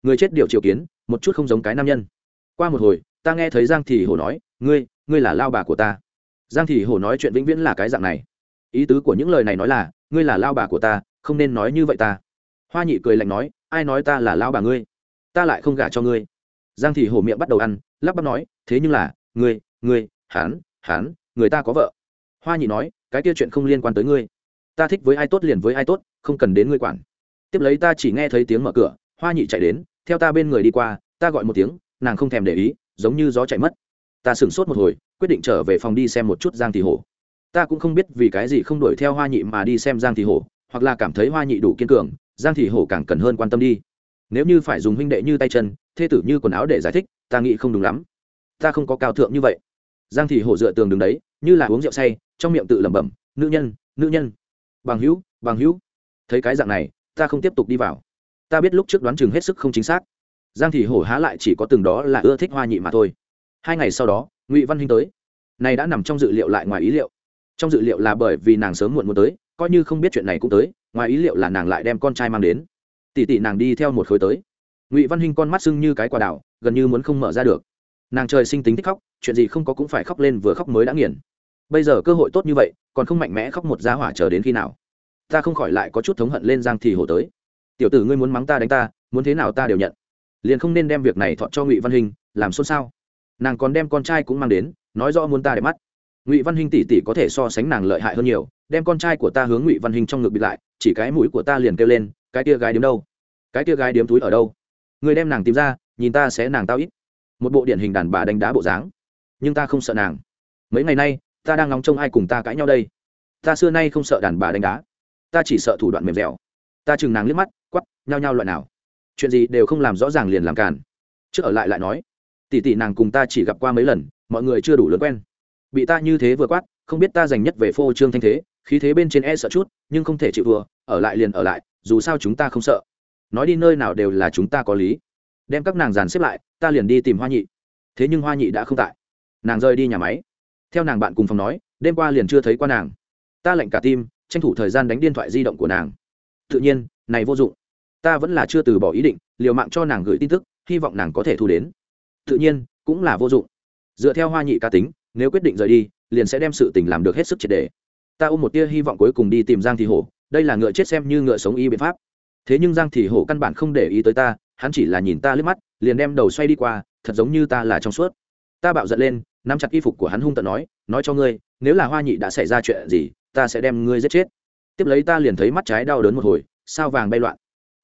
Người chết điều triệu kiến, một chút không giống cái nam nhân qua một hồi, ta nghe thấy giang thì hổ nói, ngươi ngươi là lao bà của ta. Giang thì hổ nói chuyện vĩnh viễn là cái dạng này. Ý tứ của những lời này nói là, ngươi là lao bà của ta, không nên nói như vậy ta. Hoa nhị cười lạnh nói, ai nói ta là lao bà ngươi? Ta lại không gả cho ngươi. Giang thì hổ miệng bắt đầu ăn, lắp bắp nói, thế nhưng là, ngươi ngươi hán hán người ta có vợ. Hoa nhị nói, cái kia chuyện không liên quan tới ngươi. Ta thích với ai tốt liền với ai tốt, không cần đến ngươi quản. Tiếp lấy ta chỉ nghe thấy tiếng mở cửa, hoa nhị chạy đến, theo ta bên người đi qua, ta gọi một tiếng nàng không thèm để ý, giống như gió chạy mất. Ta sửng sốt một hồi, quyết định trở về phòng đi xem một chút giang Thị hổ. Ta cũng không biết vì cái gì không đuổi theo hoa nhị mà đi xem giang Thị hổ, hoặc là cảm thấy hoa nhị đủ kiên cường, giang Thị hổ càng cần hơn quan tâm đi. Nếu như phải dùng huynh đệ như tay chân, thê tử như quần áo để giải thích, ta nghĩ không đúng lắm. Ta không có cao thượng như vậy. Giang Thị hổ dựa tường đứng đấy, như là uống rượu say, trong miệng tự lẩm bẩm, nữ nhân nữ nhân. Bằng hữu bằng hữu. Thấy cái dạng này, ta không tiếp tục đi vào. Ta biết lúc trước đoán chừng hết sức không chính xác giang thì hổ há lại chỉ có từng đó là ưa thích hoa nhị mà thôi. Hai ngày sau đó, ngụy văn hinh tới. Này đã nằm trong dự liệu lại ngoài ý liệu. Trong dự liệu là bởi vì nàng sớm muộn muốn tới, coi như không biết chuyện này cũng tới, ngoài ý liệu là nàng lại đem con trai mang đến. Tỷ tỷ nàng đi theo một khối tới. Ngụy văn hinh con mắt sưng như cái quả đảo gần như muốn không mở ra được. Nàng trời sinh tính thích khóc, chuyện gì không có cũng phải khóc lên vừa khóc mới đã nghiền. Bây giờ cơ hội tốt như vậy, còn không mạnh mẽ khóc một giá hỏa chờ đến khi nào? Ta không khỏi lại có chút thống hận lên giang thì hổ tới. Tiểu tử ngươi muốn mắng ta đánh ta, muốn thế nào ta đều nhận liền không nên đem việc này thọ cho ngụy văn hình, làm xôn xao. Nàng còn đem con trai cũng mang đến, nói rõ muốn ta để mắt. Ngụy văn hinh tỷ tỷ có thể so sánh nàng lợi hại hơn nhiều, đem con trai của ta hướng ngụy văn hinh trong ngực bịt lại, chỉ cái mũi của ta liền kêu lên, cái tia gái điếm đâu? Cái tia gái điếm túi ở đâu? Người đem nàng tìm ra, nhìn ta sẽ nàng tao ít. Một bộ điển hình đàn bà đánh đá bộ dáng. Nhưng ta không sợ nàng. Mấy ngày nay, ta đang ngóng trông ai cùng ta cãi nhau đây. Ta xưa nay không sợ đàn bà đánh đá. Ta chỉ sợ thủ đoạn mềm dẻo. Ta chừng nàng liếc mắt quắp nhao nhao loại nào? Chuyện gì đều không làm rõ ràng liền làm cản. trước ở lại lại nói, tỷ tỷ nàng cùng ta chỉ gặp qua mấy lần, mọi người chưa đủ lớn quen. Bị ta như thế vừa quát, không biết ta dành nhất về phô trương thanh thế, khí thế bên trên e sợ chút, nhưng không thể chịu vừa ở lại liền ở lại, dù sao chúng ta không sợ. Nói đi nơi nào đều là chúng ta có lý. Đem các nàng dàn xếp lại, ta liền đi tìm hoa nhị. Thế nhưng hoa nhị đã không tại. Nàng rơi đi nhà máy. Theo nàng bạn cùng phòng nói, đêm qua liền chưa thấy qua nàng. Ta lệnh cả tim tranh thủ thời gian đánh điện thoại di động của nàng. Tự nhiên, này vô dụng ta vẫn là chưa từ bỏ ý định, liều mạng cho nàng gửi tin tức, hy vọng nàng có thể thu đến. Tự nhiên, cũng là vô dụng. Dựa theo hoa nhị cá tính, nếu quyết định rời đi, liền sẽ đem sự tình làm được hết sức triệt đề ta ôm một tia hy vọng cuối cùng đi tìm giang thị hổ, đây là ngựa chết xem như ngựa sống y biện pháp. Thế nhưng giang thị hổ căn bản không để ý tới ta, hắn chỉ là nhìn ta lướt mắt, liền đem đầu xoay đi qua, thật giống như ta là trong suốt. Ta bạo giận lên, nắm chặt y phục của hắn hung tận nói nói cho ngươi, nếu là hoa nhị đã xảy ra chuyện gì, ta sẽ đem ngươi giết chết. Tiếp lấy ta liền thấy mắt trái đau đớn một hồi, sao vàng bay loạn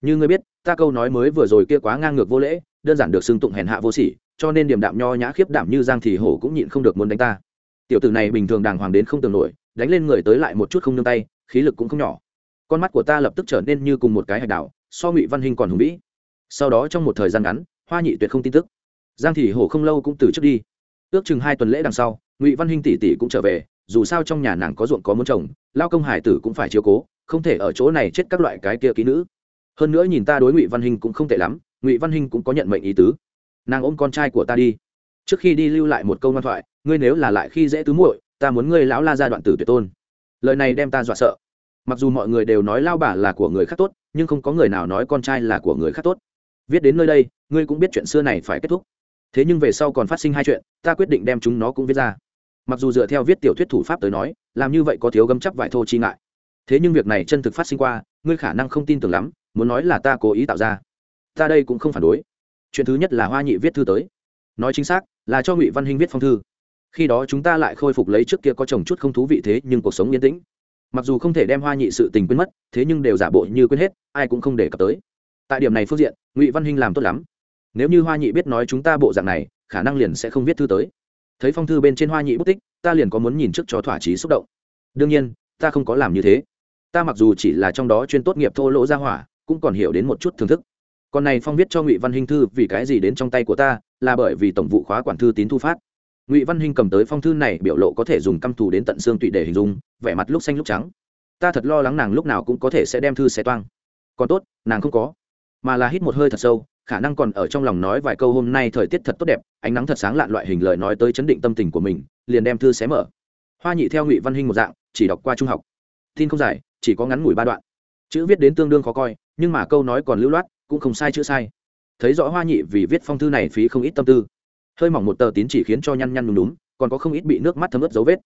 như ngươi biết, ta câu nói mới vừa rồi kia quá ngang ngược vô lễ, đơn giản được xưng tụng hèn hạ vô sỉ, cho nên điểm đạm nho nhã khiếp đảm như giang thì hổ cũng nhịn không được muốn đánh ta. Tiểu tử này bình thường đàng hoàng đến không tưởng nổi, đánh lên người tới lại một chút không nương tay, khí lực cũng không nhỏ. Con mắt của ta lập tức trở nên như cùng một cái hạch đảo, so ngụy văn hình còn hùng vĩ. Sau đó trong một thời gian ngắn, hoa nhị tuyệt không tin tức. Giang thị hổ không lâu cũng từ trước đi. Ước chừng hai tuần lễ đằng sau, ngụy văn hinh tỷ tỷ cũng trở về, dù sao trong nhà nàng có ruộng có muốn chồng lao công hải tử cũng phải chiếu cố, không thể ở chỗ này chết các loại cái kia ký nữ hơn nữa nhìn ta đối ngụy văn Hình cũng không tệ lắm, ngụy văn Hình cũng có nhận mệnh ý tứ. Nàng ôm con trai của ta đi. Trước khi đi lưu lại một câu ngoan thoại, ngươi nếu là lại khi dễ tứ muội, ta muốn ngươi lão la ra đoạn tử tuyệt tôn. Lời này đem ta dọa sợ. Mặc dù mọi người đều nói lao bà là của người khác tốt, nhưng không có người nào nói con trai là của người khác tốt. Viết đến nơi đây, ngươi cũng biết chuyện xưa này phải kết thúc. Thế nhưng về sau còn phát sinh hai chuyện, ta quyết định đem chúng nó cũng viết ra. Mặc dù dựa theo viết tiểu thuyết thủ pháp tới nói, làm như vậy có thiếu gấm chắc vải thô chi ngại. Thế nhưng việc này chân thực phát sinh qua, ngươi khả năng không tin tưởng lắm muốn nói là ta cố ý tạo ra. Ta đây cũng không phản đối. Chuyện thứ nhất là hoa nhị viết thư tới. Nói chính xác, là cho ngụy văn hinh viết phong thư. Khi đó chúng ta lại khôi phục lấy trước kia có chồng chút không thú vị thế nhưng cuộc sống yên tĩnh. Mặc dù không thể đem hoa nhị sự tình quên mất, thế nhưng đều giả bộ như quên hết, ai cũng không để cập tới. Tại điểm này phương diện, ngụy văn hinh làm tốt lắm. Nếu như hoa nhị biết nói chúng ta bộ dạng này, khả năng liền sẽ không viết thư tới. Thấy phong thư bên trên hoa nhị bút tích, ta liền có muốn nhìn trước cho thỏa chí xúc động. Đương nhiên, ta không có làm như thế. Ta mặc dù chỉ là trong đó chuyên tốt nghiệp thô lỗ ra hỏa cũng còn hiểu đến một chút thưởng thức. Còn này phong viết cho ngụy văn hinh thư vì cái gì đến trong tay của ta, là bởi vì tổng vụ khóa quản thư tín thu phát. Ngụy văn hinh cầm tới phong thư này biểu lộ có thể dùng căm thù đến tận xương tụy để hình dung, vẻ mặt lúc xanh lúc trắng. Ta thật lo lắng nàng lúc nào cũng có thể sẽ đem thư xé toang. Còn tốt, nàng không có, mà là hít một hơi thật sâu, khả năng còn ở trong lòng nói vài câu hôm nay thời tiết thật tốt đẹp, ánh nắng thật sáng lạn loại hình lời nói tới chấn định tâm tình của mình, liền đem thư xé mở. Hoa nhị theo ngụy văn hinh một dạng, chỉ đọc qua trung học. Tin không dài, chỉ có ngắn ngủi ba đoạn. Chữ viết đến tương đương khó coi nhưng mà câu nói còn lưu loát, cũng không sai chữ sai. Thấy rõ hoa nhị vì viết phong thư này phí không ít tâm tư. Hơi mỏng một tờ tín chỉ khiến cho nhăn nhăn đúng đúng còn có không ít bị nước mắt thấm ướt dấu vết.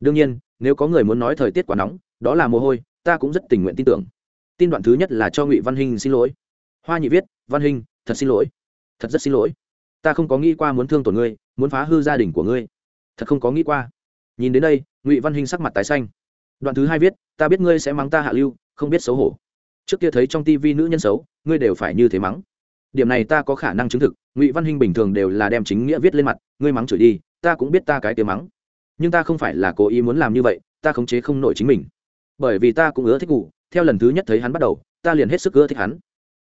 Đương nhiên, nếu có người muốn nói thời tiết quá nóng, đó là mồ hôi, ta cũng rất tình nguyện tin tưởng. Tin đoạn thứ nhất là cho ngụy văn hình xin lỗi. Hoa nhị viết, văn hình, thật xin lỗi. Thật rất xin lỗi. Ta không có nghĩ qua muốn thương tổn ngươi, muốn phá hư gia đình của ngươi. Thật không có nghĩ qua. Nhìn đến đây, ngụy văn hình sắc mặt tái xanh. Đoạn thứ hai viết, ta biết ngươi sẽ mắng ta hạ lưu, không biết xấu hổ trước kia thấy trong tivi nữ nhân xấu, ngươi đều phải như thế mắng. Điểm này ta có khả năng chứng thực, ngụy văn hinh bình thường đều là đem chính nghĩa viết lên mặt, ngươi mắng chửi đi, ta cũng biết ta cái tiếng mắng. Nhưng ta không phải là cố ý muốn làm như vậy, ta khống chế không nổi chính mình. Bởi vì ta cũng ưa thích ngủ, theo lần thứ nhất thấy hắn bắt đầu, ta liền hết sức ưa thích hắn.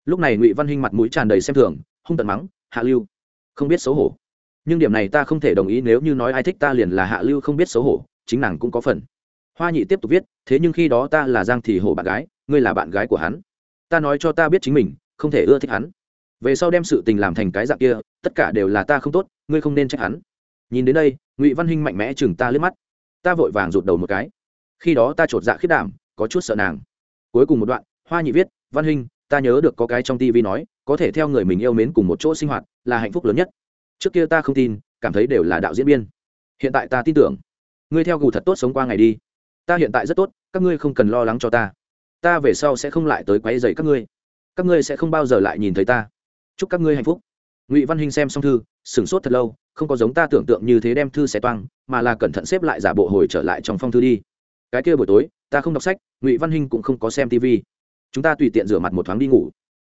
Lúc này ngụy văn hinh mặt mũi tràn đầy xem thường, hung tận mắng, hạ lưu, không biết xấu hổ. Nhưng điểm này ta không thể đồng ý, nếu như nói ai thích ta liền là hạ lưu không biết xấu hổ, chính nàng cũng có phần. Hoa nhị tiếp tục viết, thế nhưng khi đó ta là giang thì hổ bạn gái ngươi là bạn gái của hắn. Ta nói cho ta biết chính mình, không thể ưa thích hắn. Về sau đem sự tình làm thành cái dạng kia, tất cả đều là ta không tốt, ngươi không nên trách hắn. Nhìn đến đây, ngụy văn hinh mạnh mẽ chừng ta liếc mắt. Ta vội vàng rụt đầu một cái. Khi đó ta chột dạ khiết đảm, có chút sợ nàng. Cuối cùng một đoạn, hoa nhị viết, văn hinh, ta nhớ được có cái trong tivi nói, có thể theo người mình yêu mến cùng một chỗ sinh hoạt, là hạnh phúc lớn nhất. Trước kia ta không tin, cảm thấy đều là đạo diễn viên hiện tại ta tin tưởng. Ngươi theo gù thật tốt sống qua ngày đi. Ta hiện tại rất tốt, các ngươi không cần lo lắng cho ta ta về sau sẽ không lại tới quấy dày các ngươi. Các ngươi sẽ không bao giờ lại nhìn thấy ta. Chúc các ngươi hạnh phúc. Ngụy văn hinh xem xong thư, sửng sốt thật lâu, không có giống ta tưởng tượng như thế đem thư xé toang, mà là cẩn thận xếp lại giả bộ hồi trở lại trong phong thư đi. Cái kia buổi tối, ta không đọc sách, ngụy văn hinh cũng không có xem tv chúng ta tùy tiện rửa mặt một thoáng đi ngủ.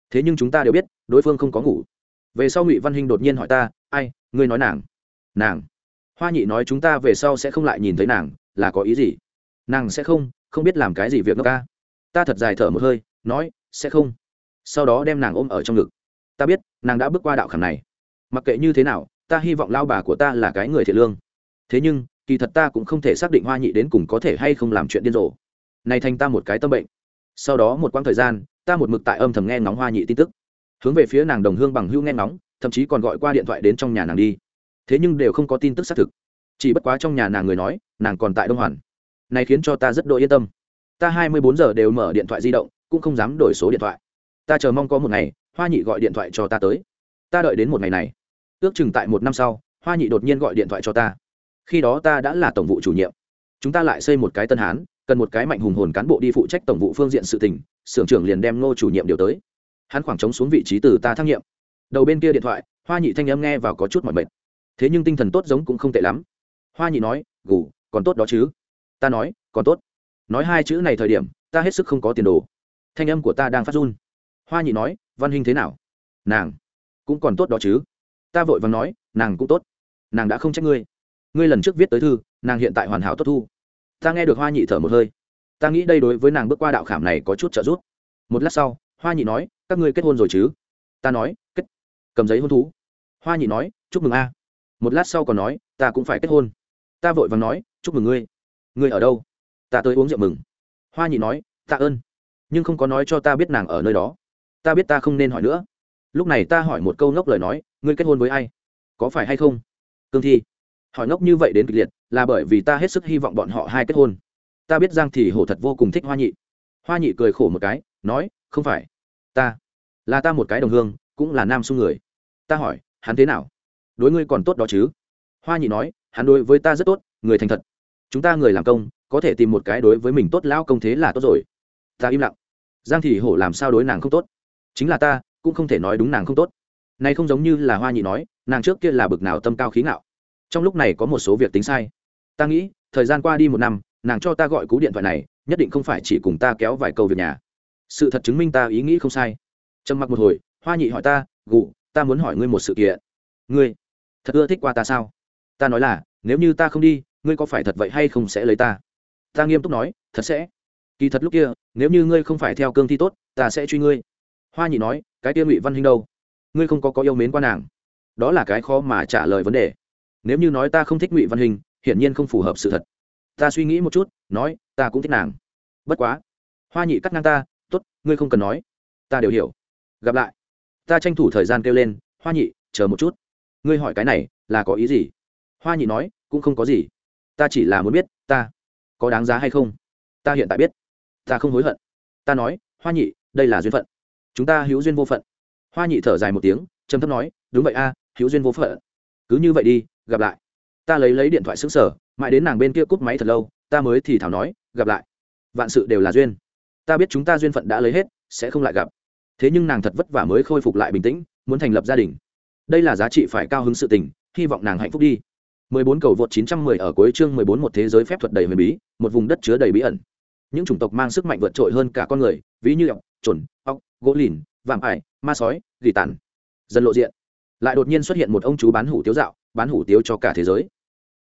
Thế nhưng chúng ta đều biết, đối phương không có ngủ. Về sau ngụy văn hinh đột nhiên hỏi ta, ai, ngươi nói nàng? Nàng. Hoa nhị nói, chúng ta về sau sẽ không lại nhìn thấy nàng, là có ý gì? Nàng sẽ không không biết làm cái gì việc nước ca ta thật dài thở một hơi, nói, sẽ không. Sau đó đem nàng ôm ở trong ngực. Ta biết, nàng đã bước qua đạo khảm này. Mặc kệ như thế nào, ta hy vọng lao bà của ta là cái người thiện lương. Thế nhưng, kỳ thật ta cũng không thể xác định hoa nhị đến cùng có thể hay không làm chuyện điên rồ. Này thành ta một cái tâm bệnh. Sau đó một quãng thời gian, ta một mực tại âm thầm nghe ngóng hoa nhị tin tức. Hướng về phía nàng đồng hương bằng hưu nghe ngóng, thậm chí còn gọi qua điện thoại đến trong nhà nàng đi. Thế nhưng đều không có tin tức xác thực. Chỉ bất quá trong nhà nàng người nói, nàng còn tại đông hoàn. Này khiến cho ta rất độ yên tâm ta hai mươi bốn giờ đều mở điện thoại di động, cũng không dám đổi số điện thoại. Ta chờ mong có một ngày, hoa nhị gọi điện thoại cho ta tới. Ta đợi đến một ngày này. Ước chừng tại một năm sau, hoa nhị đột nhiên gọi điện thoại cho ta. Khi đó ta đã là tổng vụ chủ nhiệm. Chúng ta lại xây một cái tân hán, cần một cái mạnh hùng hồn cán bộ đi phụ trách tổng vụ phương diện sự tỉnh xưởng trưởng liền đem ngô chủ nhiệm điều tới. Hắn khoảng trống xuống vị trí từ ta thăng nhiệm. Đầu bên kia điện thoại, hoa nhị thanh âm nghe vào có chút mọi mệt. Thế nhưng tinh thần tốt giống cũng không tệ lắm. Hoa nhị nói, gù, còn tốt đó chứ? Ta nói, còn tốt nói hai chữ này thời điểm, ta hết sức không có tiền đồ. Thanh âm của ta đang phát run. Hoa nhị nói, văn hình thế nào? Nàng cũng còn tốt đó chứ. Ta vội vàng nói, nàng cũng tốt. Nàng đã không trách ngươi. Ngươi lần trước viết tới thư, nàng hiện tại hoàn hảo tốt thu. Ta nghe được hoa nhị thở một hơi. Ta nghĩ đây đối với nàng bước qua đạo khảm này có chút trợ giúp. Một lát sau, hoa nhị nói, các ngươi kết hôn rồi chứ? Ta nói, kết. Cầm giấy hôn thú. Hoa nhị nói, chúc mừng a. Một lát sau còn nói, ta cũng phải kết hôn. Ta vội vàng nói, chúc mừng ngươi. Ngươi ở đâu? Ta tới uống rượu mừng. Hoa nhị nói, tạ ơn. Nhưng không có nói cho ta biết nàng ở nơi đó. Ta biết ta không nên hỏi nữa. Lúc này ta hỏi một câu ngốc lời nói, ngươi kết hôn với ai? Có phải hay không? Cương thi. Hỏi ngốc như vậy đến kịch liệt, là bởi vì ta hết sức hy vọng bọn họ hai kết hôn. Ta biết giang thì hổ thật vô cùng thích hoa nhị. Hoa nhị cười khổ một cái, nói, không phải. Ta. Là ta một cái đồng hương, cũng là nam xung người. Ta hỏi, hắn thế nào? Đối ngươi còn tốt đó chứ? Hoa nhị nói, hắn đối với ta rất tốt, người thành thật. Chúng ta người làm công có thể tìm một cái đối với mình tốt lão công thế là tốt rồi. Ta im lặng. Giang thị hổ làm sao đối nàng không tốt? Chính là ta, cũng không thể nói đúng nàng không tốt. Này không giống như là hoa nhị nói, nàng trước kia là bực nào tâm cao khí ngạo. Trong lúc này có một số việc tính sai. Ta nghĩ, thời gian qua đi một năm, nàng cho ta gọi cú điện thoại này, nhất định không phải chỉ cùng ta kéo vài câu việc nhà. Sự thật chứng minh ta ý nghĩ không sai. Trầm mặc một hồi, hoa nhị hỏi ta gụ ta muốn hỏi ngươi một sự kiện. Ngươi, thật ưa thích qua ta sao? Ta nói là, nếu như ta không đi, ngươi có phải thật vậy hay không sẽ lấy ta? Ta nghiêm túc nói, thật sẽ. Kỳ thật lúc kia, nếu như ngươi không phải theo cương thi tốt, ta sẽ truy ngươi. Hoa nhị nói, cái kia ngụy văn hinh đâu? Ngươi không có có yêu mến qua nàng. Đó là cái khó mà trả lời vấn đề. Nếu như nói ta không thích ngụy văn hình hiển nhiên không phù hợp sự thật. Ta suy nghĩ một chút, nói, ta cũng thích nàng. Bất quá. Hoa nhị cắt ngang ta t ố t ngươi không cần nói. Ta đều hiểu. Gặp lại. Ta tranh thủ thời gian kêu lên, hoa nhị, chờ một chút. Ngươi hỏi cái này, là có ý gì? Hoa nhị nói, cũng không có gì. Ta chỉ là muốn biết, ta có đáng giá hay không? Ta hiện tại biết. Ta không hối hận. Ta nói, hoa nhị, đây là duyên phận. Chúng ta hữu duyên vô phận. Hoa nhị thở dài một tiếng, trầm thấp nói, đúng vậy a, hữu duyên vô phận. Cứ như vậy đi, gặp lại. Ta lấy lấy điện thoại xứng sở mãi đến nàng bên kia cúp máy thật lâu, ta mới thì thảo nói, gặp lại. Vạn sự đều là duyên. Ta biết chúng ta duyên phận đã lấy hết, sẽ không lại gặp. Thế nhưng nàng thật vất vả mới khôi phục lại bình tĩnh, muốn thành lập gia đình. Đây là giá trị phải cao hứng sự tình, hy vọng nàng hạnh phúc đi. 14 cầu vượt 910 ở cuối chương 14 một thế giới phép thuật đầy huyền bí một vùng đất chứa đầy bí ẩn. Những chủng tộc mang sức mạnh vượt trội hơn cả con người ví như ọc chuẩn, ọc gỗ lìn vạm ải ma sói dị tản. dần lộ diện. Lại đột nhiên xuất hiện một ông chú bán hủ tiếu dạo bán hủ tiếu cho cả thế giới.